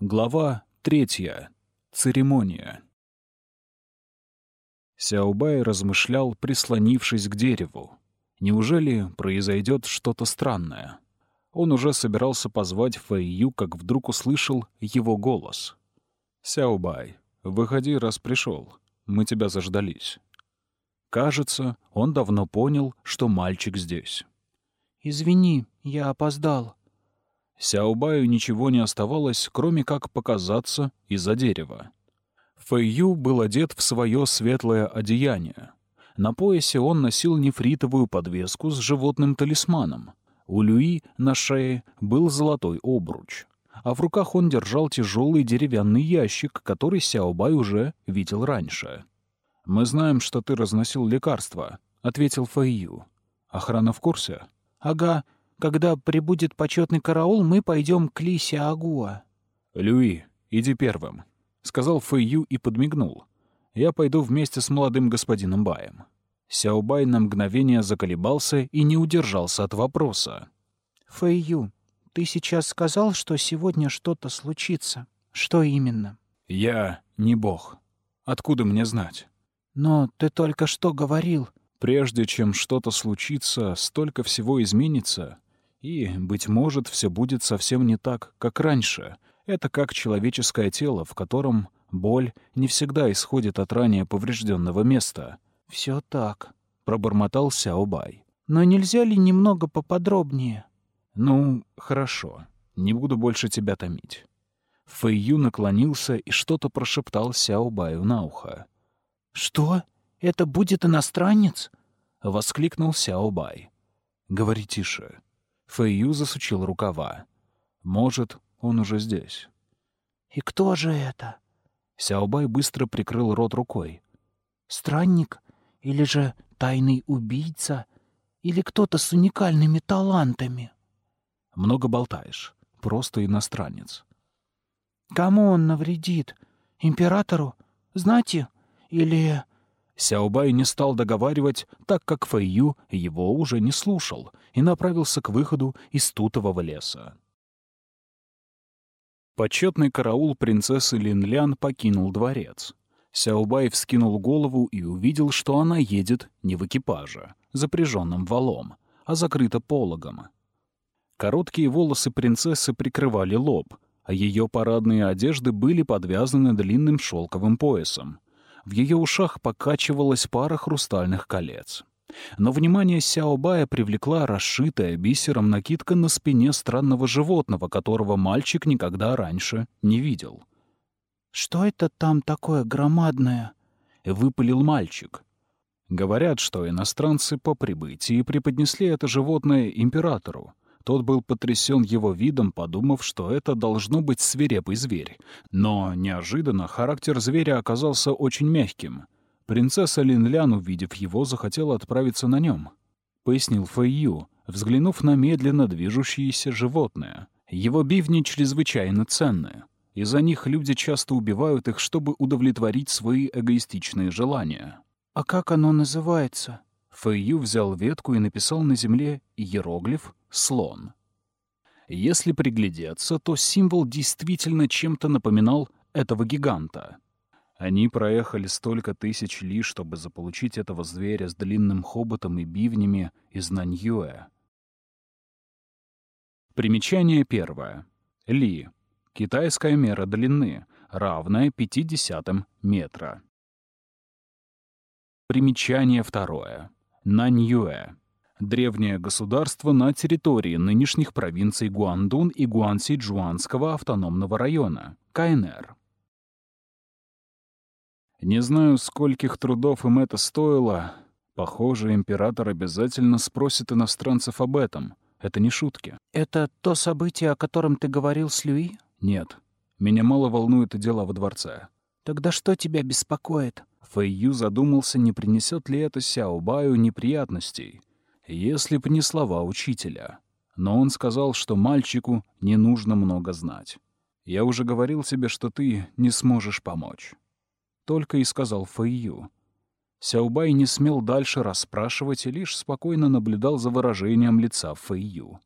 Глава третья. Церемония. Сяобай размышлял, прислонившись к дереву. Неужели произойдет что-то странное? Он уже собирался позвать Фэйю, как вдруг услышал его голос. «Сяобай, выходи, раз пришел. Мы тебя заждались». Кажется, он давно понял, что мальчик здесь. «Извини, я опоздал», Сяобаю ничего не оставалось, кроме как показаться из-за дерева. Фэйю был одет в свое светлое одеяние. На поясе он носил нефритовую подвеску с животным талисманом. У Люи на шее был золотой обруч. А в руках он держал тяжелый деревянный ящик, который Сяобай уже видел раньше. «Мы знаем, что ты разносил лекарства», — ответил Фэйю. «Охрана в курсе?» «Ага, когда прибудет почетный караул, мы пойдем к Лисе Агуа». «Люи, иди первым», — сказал Фэйю и подмигнул. «Я пойду вместе с молодым господином Баем». Сяобай на мгновение заколебался и не удержался от вопроса. «Фэйю, ты сейчас сказал, что сегодня что-то случится. Что именно?» «Я не бог. Откуда мне знать?» «Но ты только что говорил...» «Прежде чем что-то случится, столько всего изменится. И, быть может, все будет совсем не так, как раньше. Это как человеческое тело, в котором боль не всегда исходит от ранее поврежденного места. Все так», — пробормотал Сяобай. «Но нельзя ли немного поподробнее?» «Ну, хорошо. Не буду больше тебя томить». Фэйю наклонился и что-то прошептал Сяобаю на ухо. «Что? Это будет иностранец?» — воскликнул Сяобай. «Говори тише. Фэйю засучил рукава. «Может, он уже здесь». «И кто же это?» Сяобай быстро прикрыл рот рукой. «Странник? Или же тайный убийца? Или кто-то с уникальными талантами?» «Много болтаешь. Просто иностранец». «Кому он навредит? Императору? Знати? Или...» Сяобай не стал договаривать, так как Фэйю его уже не слушал и направился к выходу из тутового леса. Почетный караул принцессы Линлян покинул дворец. Сяобай вскинул голову и увидел, что она едет не в экипаже, запряженном валом, а закрыта пологом. Короткие волосы принцессы прикрывали лоб, а ее парадные одежды были подвязаны длинным шелковым поясом — в ее ушах покачивалась пара хрустальных колец. Но внимание Сяобая привлекла расшитая бисером накидка на спине странного животного, которого мальчик никогда раньше не видел. «Что это там такое громадное?» — выпалил мальчик. Говорят, что иностранцы по прибытии преподнесли это животное императору. Тот был потрясен его видом, подумав, что это должно быть свирепый зверь. Но неожиданно характер зверя оказался очень мягким. Принцесса Линлян, увидев его, захотела отправиться на нем. Пояснил Фэйю, взглянув на медленно движущееся животное. Его бивни чрезвычайно ценные. Из-за них люди часто убивают их, чтобы удовлетворить свои эгоистичные желания. «А как оно называется?» Фэйю взял ветку и написал на земле иероглиф «слон». Если приглядеться, то символ действительно чем-то напоминал этого гиганта. Они проехали столько тысяч ли, чтобы заполучить этого зверя с длинным хоботом и бивнями из Наньюэ. Примечание первое. Ли. Китайская мера длины, равная 50 метра. Примечание второе. Наньюэ. Древнее государство на территории нынешних провинций Гуандун и Гуанси-Джуанского автономного района, КНР. Не знаю, скольких трудов им это стоило. Похоже, император обязательно спросит иностранцев об этом. Это не шутки. «Это то событие, о котором ты говорил с Люи?» «Нет. Меня мало волнует дело во дворце». «Тогда что тебя беспокоит?» Фэйю задумался, не принесет ли это Сяобаю неприятностей, если б не слова учителя. Но он сказал, что мальчику не нужно много знать. «Я уже говорил тебе, что ты не сможешь помочь». Только и сказал Фэйю. Сяобай не смел дальше расспрашивать и лишь спокойно наблюдал за выражением лица Фэйю.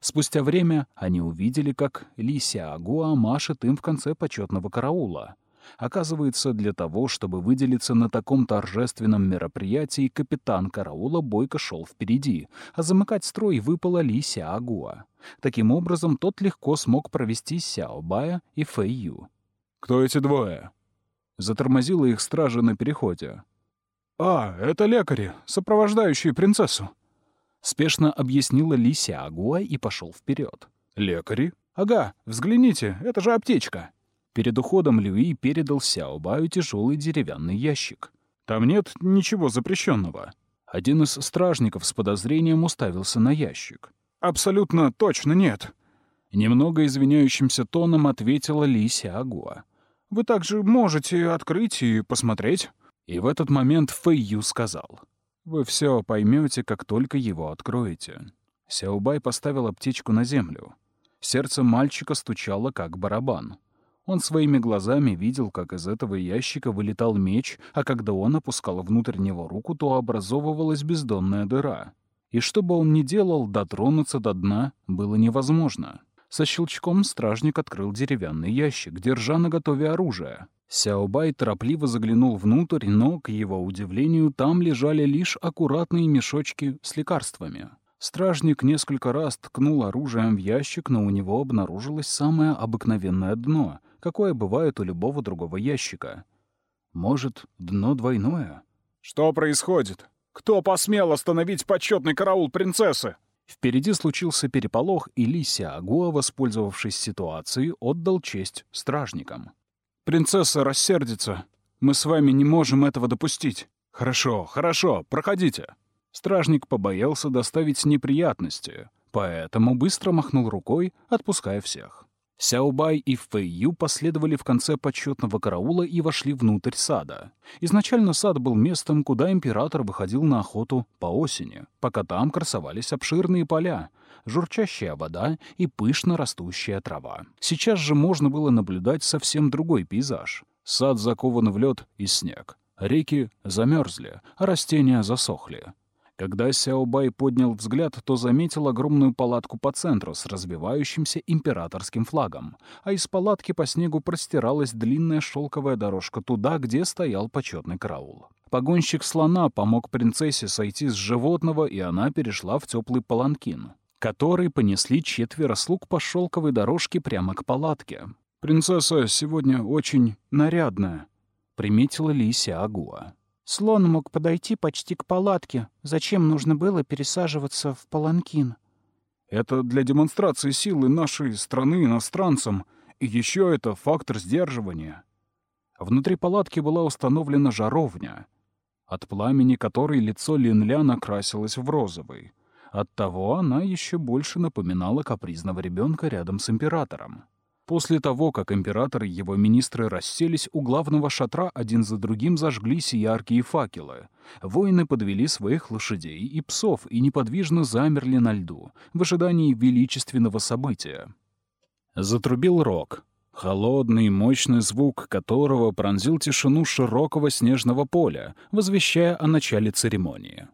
Спустя время они увидели, как Лися Агуа машет им в конце почетного караула. Оказывается, для того, чтобы выделиться на таком торжественном мероприятии, капитан караула бойко шел впереди, а замыкать строй выпала Лися Агуа. Таким образом, тот легко смог провести Сяо Бая и Фэй Ю. «Кто эти двое?» Затормозила их стража на переходе. «А, это лекари, сопровождающие принцессу», — спешно объяснила Лися Агуа и пошел вперед. «Лекари? Ага, взгляните, это же аптечка». Перед уходом Люи передал Сяо Баю тяжелый деревянный ящик. «Там нет ничего запрещенного. Один из стражников с подозрением уставился на ящик. «Абсолютно точно нет», — немного извиняющимся тоном ответила Лися Агуа. «Вы также можете открыть и посмотреть». И в этот момент Фэй Ю сказал. «Вы все поймете, как только его откроете». Сяобай поставил аптечку на землю. Сердце мальчика стучало, как барабан. Он своими глазами видел, как из этого ящика вылетал меч, а когда он опускал внутрь него руку, то образовывалась бездонная дыра. И что бы он ни делал, дотронуться до дна было невозможно. Со щелчком стражник открыл деревянный ящик, держа наготове оружие. Сяобай торопливо заглянул внутрь, но, к его удивлению, там лежали лишь аккуратные мешочки с лекарствами. Стражник несколько раз ткнул оружием в ящик, но у него обнаружилось самое обыкновенное дно, какое бывает у любого другого ящика. Может, дно двойное? «Что происходит? Кто посмел остановить почетный караул принцессы?» Впереди случился переполох, и Лися Агуа, воспользовавшись ситуацией, отдал честь стражникам. Принцесса рассердится. Мы с вами не можем этого допустить. Хорошо, хорошо, проходите. Стражник побоялся доставить неприятности, поэтому быстро махнул рукой, отпуская всех. Сяобай и Фэйю последовали в конце почетного караула и вошли внутрь сада. Изначально сад был местом, куда император выходил на охоту по осени, пока там красовались обширные поля, журчащая вода и пышно растущая трава. Сейчас же можно было наблюдать совсем другой пейзаж. Сад закован в лед и снег. Реки замерзли, а растения засохли. Когда Сяобай поднял взгляд, то заметил огромную палатку по центру с развивающимся императорским флагом, а из палатки по снегу простиралась длинная шелковая дорожка туда, где стоял почетный караул. Погонщик слона помог принцессе сойти с животного, и она перешла в теплый паланкин который понесли четверо слуг по шелковой дорожке прямо к палатке. «Принцесса сегодня очень нарядная», — приметила Лися Агуа. «Слон мог подойти почти к палатке. Зачем нужно было пересаживаться в паланкин?» «Это для демонстрации силы нашей страны иностранцам, и еще это фактор сдерживания». Внутри палатки была установлена жаровня, от пламени которой лицо Линля накрасилось в розовый — Оттого она еще больше напоминала капризного ребенка рядом с императором. После того, как император и его министры расселись, у главного шатра один за другим зажглись яркие факелы. Воины подвели своих лошадей и псов и неподвижно замерли на льду, в ожидании величественного события. Затрубил рог, холодный мощный звук которого пронзил тишину широкого снежного поля, возвещая о начале церемонии.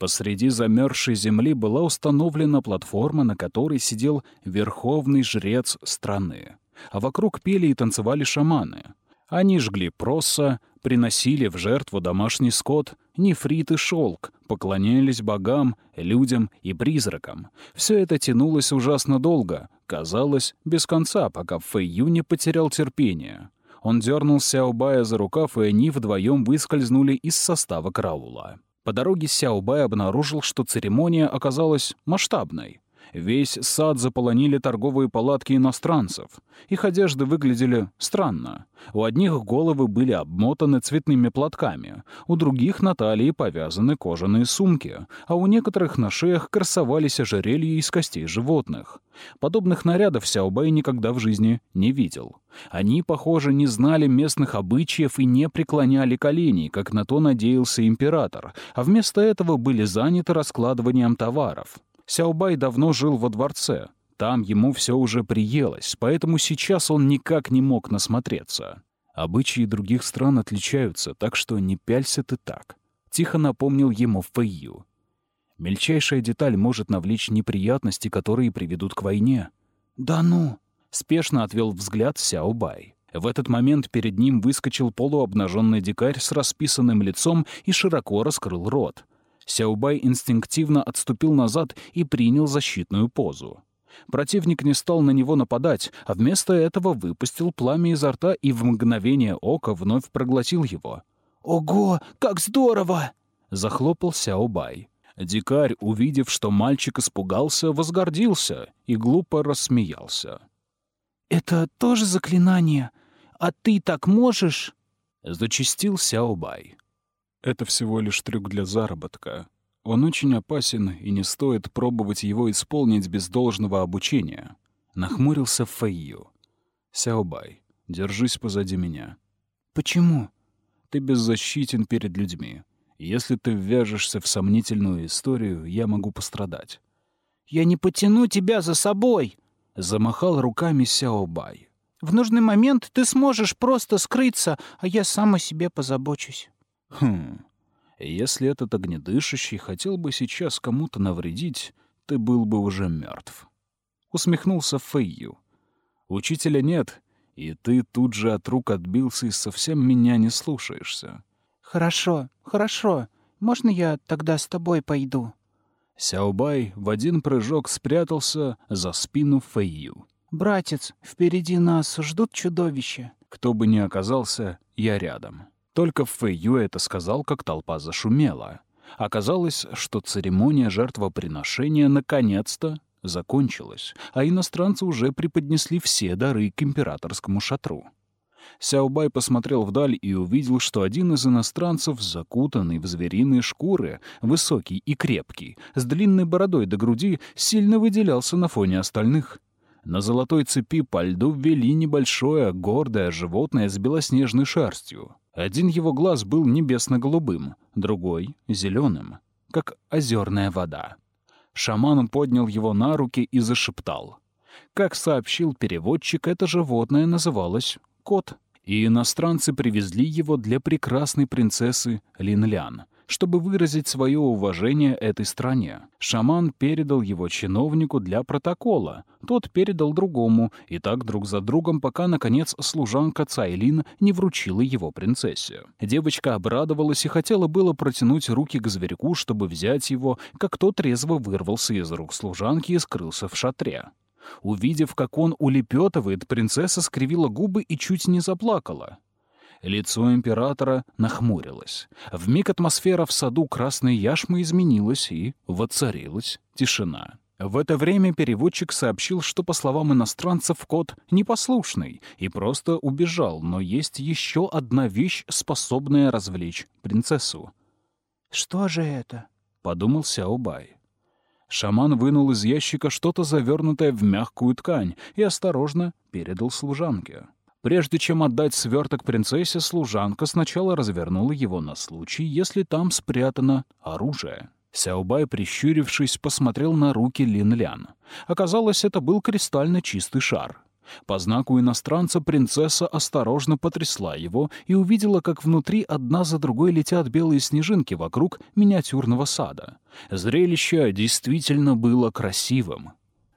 Посреди замерзшей земли была установлена платформа, на которой сидел верховный жрец страны. А вокруг пели и танцевали шаманы. Они жгли проса, приносили в жертву домашний скот, нефрит и шелк, поклонялись богам, людям и призракам. Все это тянулось ужасно долго, казалось, без конца, пока Фэйю не потерял терпение. Он дернул Сяобая за рукав, и они вдвоем выскользнули из состава караула. По дороге Сяобай обнаружил, что церемония оказалась масштабной. Весь сад заполонили торговые палатки иностранцев. Их одежды выглядели странно. У одних головы были обмотаны цветными платками, у других на талии повязаны кожаные сумки, а у некоторых на шеях красовались ожерелья из костей животных. Подобных нарядов Сяобай никогда в жизни не видел. Они, похоже, не знали местных обычаев и не преклоняли коленей, как на то надеялся император, а вместо этого были заняты раскладыванием товаров. Сяобай давно жил во дворце. Там ему все уже приелось, поэтому сейчас он никак не мог насмотреться. Обычаи других стран отличаются, так что не пялься ты так. Тихо напомнил ему Фэйю. Мельчайшая деталь может навлечь неприятности, которые приведут к войне. «Да ну!» — спешно отвел взгляд Сяобай. В этот момент перед ним выскочил полуобнаженный дикарь с расписанным лицом и широко раскрыл рот. Сяобай инстинктивно отступил назад и принял защитную позу. Противник не стал на него нападать, а вместо этого выпустил пламя изо рта и в мгновение ока вновь проглотил его. «Ого, как здорово!» — захлопал Сяобай. Дикарь, увидев, что мальчик испугался, возгордился и глупо рассмеялся. «Это тоже заклинание? А ты так можешь?» — зачистил Сяобай. «Это всего лишь трюк для заработка. Он очень опасен, и не стоит пробовать его исполнить без должного обучения», — нахмурился Фэйю. «Сяобай, держись позади меня». «Почему?» «Ты беззащитен перед людьми. Если ты ввяжешься в сомнительную историю, я могу пострадать». «Я не потяну тебя за собой!» — замахал руками Сяобай. «В нужный момент ты сможешь просто скрыться, а я сам о себе позабочусь». «Хм, если этот огнедышащий хотел бы сейчас кому-то навредить, ты был бы уже мертв. Усмехнулся Фэйю. Учителя нет, и ты тут же от рук отбился и совсем меня не слушаешься. Хорошо, хорошо. Можно я тогда с тобой пойду? Сяобай в один прыжок спрятался за спину Фэйю. «Братец, впереди нас ждут чудовища». Кто бы ни оказался, я рядом. Только Фэй Юэ это сказал, как толпа зашумела. Оказалось, что церемония жертвоприношения наконец-то закончилась, а иностранцы уже преподнесли все дары к императорскому шатру. Сяобай посмотрел вдаль и увидел, что один из иностранцев, закутанный в звериные шкуры, высокий и крепкий, с длинной бородой до груди, сильно выделялся на фоне остальных. На золотой цепи по льду ввели небольшое, гордое животное с белоснежной шерстью. Один его глаз был небесно-голубым, другой — зеленым, как озерная вода. Шаман поднял его на руки и зашептал. Как сообщил переводчик, это животное называлось кот, и иностранцы привезли его для прекрасной принцессы Линлян, чтобы выразить свое уважение этой стране. Шаман передал его чиновнику для протокола, тот передал другому, и так друг за другом, пока, наконец, служанка Цайлин не вручила его принцессе. Девочка обрадовалась и хотела было протянуть руки к зверьку, чтобы взять его, как тот резво вырвался из рук служанки и скрылся в шатре. Увидев, как он улепетывает, принцесса скривила губы и чуть не заплакала. Лицо императора нахмурилось. Вмиг атмосфера в саду Красной Яшмы изменилась, и воцарилась тишина. В это время переводчик сообщил, что, по словам иностранцев, кот непослушный и просто убежал, но есть еще одна вещь, способная развлечь принцессу. «Что же это?» — подумал Сяобай. Шаман вынул из ящика что-то завернутое в мягкую ткань и осторожно передал служанке. Прежде чем отдать сверток принцессе, служанка сначала развернула его на случай, если там спрятано оружие. Сяобай, прищурившись, посмотрел на руки Лин-Лян. Оказалось, это был кристально чистый шар. По знаку иностранца принцесса осторожно потрясла его и увидела, как внутри одна за другой летят белые снежинки вокруг миниатюрного сада. Зрелище действительно было красивым.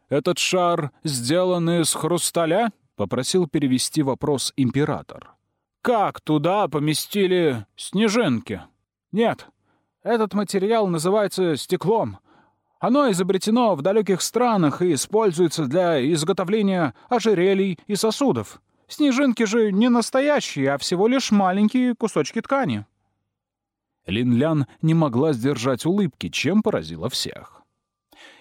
«Этот шар сделан из хрусталя?» — попросил перевести вопрос император. «Как туда поместили снежинки?» «Нет, этот материал называется стеклом. Оно изобретено в далеких странах и используется для изготовления ожерелий и сосудов. Снежинки же не настоящие, а всего лишь маленькие кусочки ткани». Лин Лян не могла сдержать улыбки, чем поразила всех.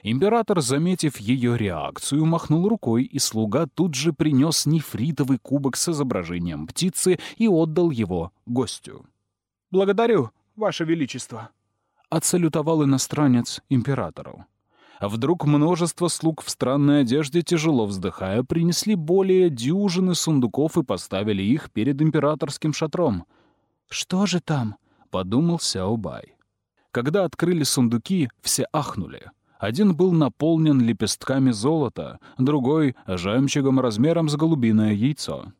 Император, заметив ее реакцию, махнул рукой, и слуга тут же принес нефритовый кубок с изображением птицы и отдал его гостю. «Благодарю, Ваше Величество!» — отсалютовал иностранец императору. А вдруг множество слуг в странной одежде, тяжело вздыхая, принесли более дюжины сундуков и поставили их перед императорским шатром. «Что же там?» — подумал Сяобай. Когда открыли сундуки, все ахнули — один был наполнен лепестками золота, другой — жемчугом размером с голубиное яйцо.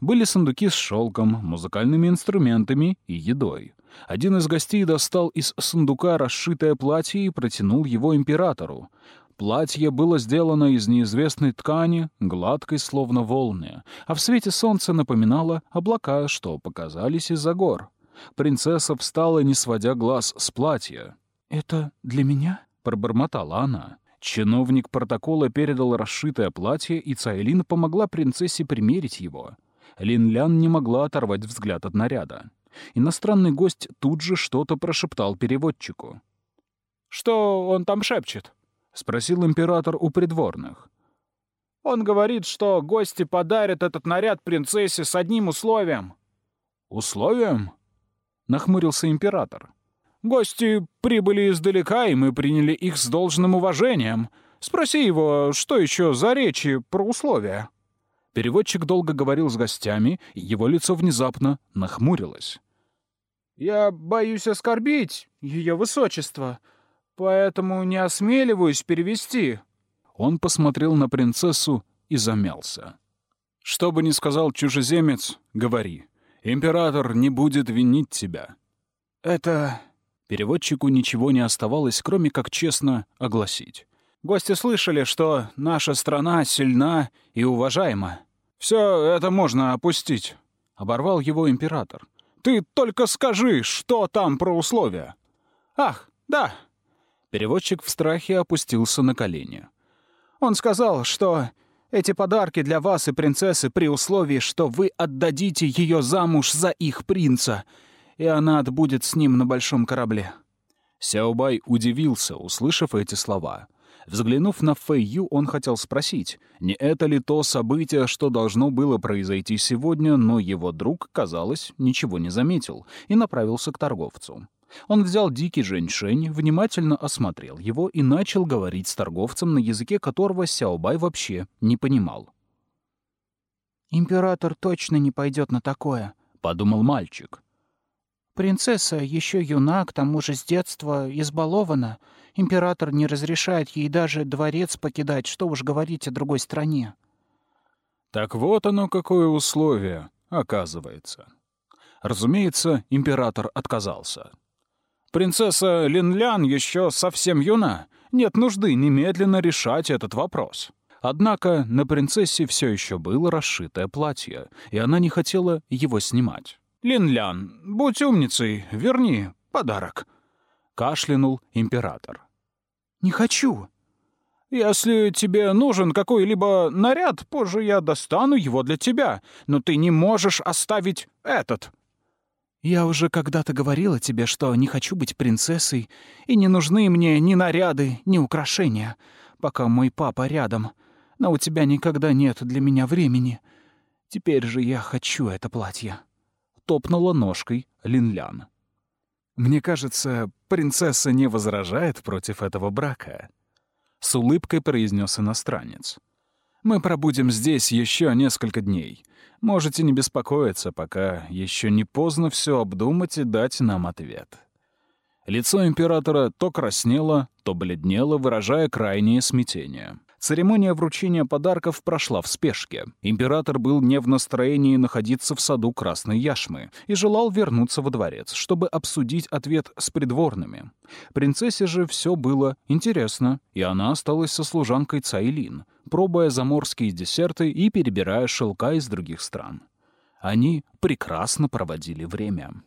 Были сундуки с шелком, музыкальными инструментами и едой. Один из гостей достал из сундука расшитое платье и протянул его императору. Платье было сделано из неизвестной ткани, гладкой, словно волны, а в свете солнца напоминало облака, что показались из-за гор. Принцесса встала, не сводя глаз с платья. «Это для меня?» — пробормотала она. Чиновник протокола передал расшитое платье, и Цайлин помогла принцессе примерить его. Лин-Лян не могла оторвать взгляд от наряда. Иностранный гость тут же что-то прошептал переводчику. «Что он там шепчет?» — спросил император у придворных. «Он говорит, что гости подарят этот наряд принцессе с одним условием». «Условием?» — нахмурился император. «Гости прибыли издалека, и мы приняли их с должным уважением. Спроси его, что еще за речи про условия». Переводчик долго говорил с гостями, и его лицо внезапно нахмурилось. «Я боюсь оскорбить ее высочество», поэтому не осмеливаюсь перевести». Он посмотрел на принцессу и замялся. «Что бы ни сказал чужеземец, говори. Император не будет винить тебя». «Это...» Переводчику ничего не оставалось, кроме как честно огласить. «Гости слышали, что наша страна сильна и уважаема. Все это можно опустить», — оборвал его император. «Ты только скажи, что там про условия». «Ах, да, Переводчик в страхе опустился на колени. «Он сказал, что эти подарки для вас и принцессы при условии, что вы отдадите ее замуж за их принца, и она отбудет с ним на большом корабле». Сяобай удивился, услышав эти слова. Взглянув на Фэйю, он хотел спросить, не это ли то событие, что должно было произойти сегодня, но его друг, казалось, ничего не заметил и направился к торговцу. Он взял дикий женьшень, внимательно осмотрел его и начал говорить с торговцем на языке, которого Сяобай вообще не понимал. «Император точно не пойдет на такое», — подумал мальчик. «Принцесса еще юна, к тому же с детства избалована. Император не разрешает ей даже дворец покидать, что уж говорить о другой стране». Так вот оно какое условие, оказывается. Разумеется, император отказался. Принцесса Линлян еще совсем юна. Нет нужды немедленно решать этот вопрос. Однако на принцессе все еще было расшитое платье, и она не хотела его снимать. «Линлян, будь умницей, верни подарок», — кашлянул император. «Не хочу». «Если тебе нужен какой-либо наряд, позже я достану его для тебя, но ты не можешь оставить этот». «Я уже когда-то говорила тебе, что не хочу быть принцессой, и не нужны мне ни наряды, ни украшения, пока мой папа рядом. Но у тебя никогда нет для меня времени. Теперь же я хочу это платье». Топнула ножкой Линлян. «Мне кажется, принцесса не возражает против этого брака», — с улыбкой произнес иностранец. «Мы пробудем здесь еще несколько дней. Можете не беспокоиться, пока еще не поздно все обдумать и дать нам ответ». Лицо императора то краснело, то бледнело, выражая крайнее смятение. Церемония вручения подарков прошла в спешке. Император был не в настроении находиться в саду Красной Яшмы и желал вернуться во дворец, чтобы обсудить ответ с придворными. Принцессе же все было интересно, и она осталась со служанкой Цайлин, пробуя заморские десерты и перебирая шелка из других стран. Они прекрасно проводили время.